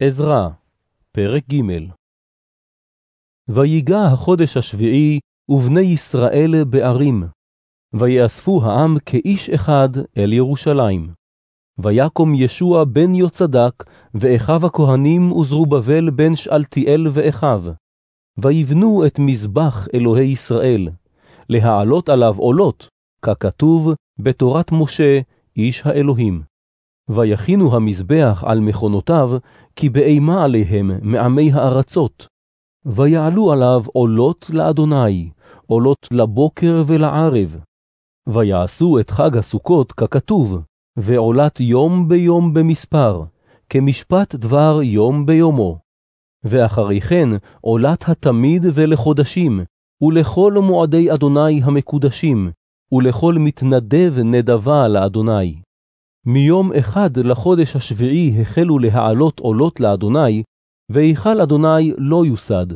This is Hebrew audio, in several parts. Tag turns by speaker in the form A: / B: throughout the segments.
A: עזרא, פרק ג' ויגע החודש השביעי, ובני ישראל בערים. ויאספו העם כאיש אחד אל ירושלים. ויקום ישוע בן יוצדק, ואחיו הכהנים וזרובבל בן שאלתיאל ואחיו. ויבנו את מזבח אלוהי ישראל, להעלות עליו עולות, ככתוב בתורת משה, איש האלוהים. ויכינו המזבח על מכונותיו, כי באימה עליהם מעמי הארצות. ויעלו עליו עולות לאדוני, עולות לבוקר ולערב. ויעשו את חג הסוכות ככתוב, ועולת יום ביום במספר, כמשפט דבר יום ביומו. ואחרי כן עולת התמיד ולחודשים, ולכל מועדי אדוני המקודשים, ולכל מתנדב נדבה לאדוני. מיום אחד לחודש השביעי החלו להעלות עולות לאדוני, והיכל אדוני לא יוסד.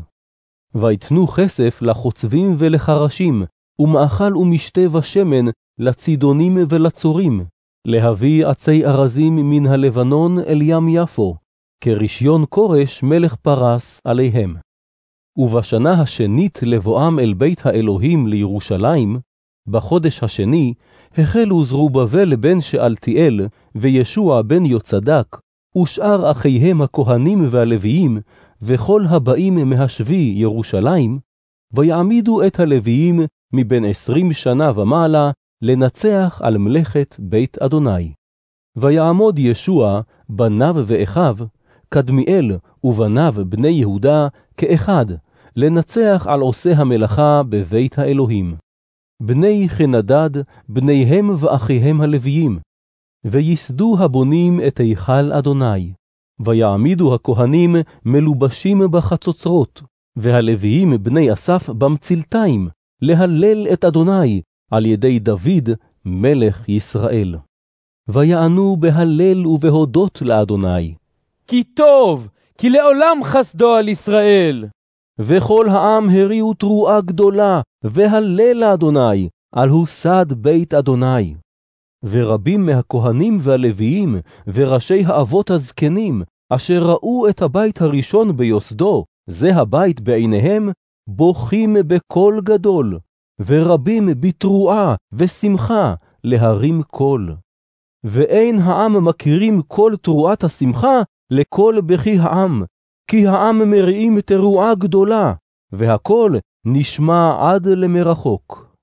A: ויתנו כסף לחוצבים ולחרשים, ומאכל ומשתה ושמן לצידונים ולצורים, להביא עצי ארזים מן הלבנון אל ים יפו, כרישיון כורש מלך פרס עליהם. ובשנה השנית לבואם אל בית האלוהים לירושלים, בחודש השני, החלו זרובבל בן שאלתיאל, וישוע בן יוצדק, ושאר אחיהם הכהנים והלוויים, וכל הבאים מהשבי ירושלים, ויעמידו את הלוויים מבין עשרים שנה ומעלה, לנצח על מלאכת בית אדוני. ויעמוד ישוע, בניו ואחיו, קדמיאל ובניו בני יהודה, כאחד, לנצח על עושה המלאכה בבית האלוהים. בני חנדד, בניהם ואחיהם הלוויים, ויסדו הבונים את היכל אדוני, ויעמידו הכהנים מלובשים בחצוצרות, והלוויים בני אסף במצלתיים, להלל את אדוני על ידי דוד מלך ישראל. ויענו בהלל ובהודות לאדוני.
B: כי טוב, כי לעולם חסדו על ישראל.
A: וכל העם הריעו תרועה גדולה, והלל לאדוני, על הוסד בית אדוני. ורבים מהכהנים והלוויים, וראשי האבות הזקנים, אשר ראו את הבית הראשון ביוסדו, זה הבית בעיניהם, בוכים בקול גדול, ורבים בתרועה ושמחה להרים קול. ואין העם מכירים כל תרועת השמחה לכל בכי העם, כי העם מריעים תרועה גדולה, והקול נשמע עד למרחוק.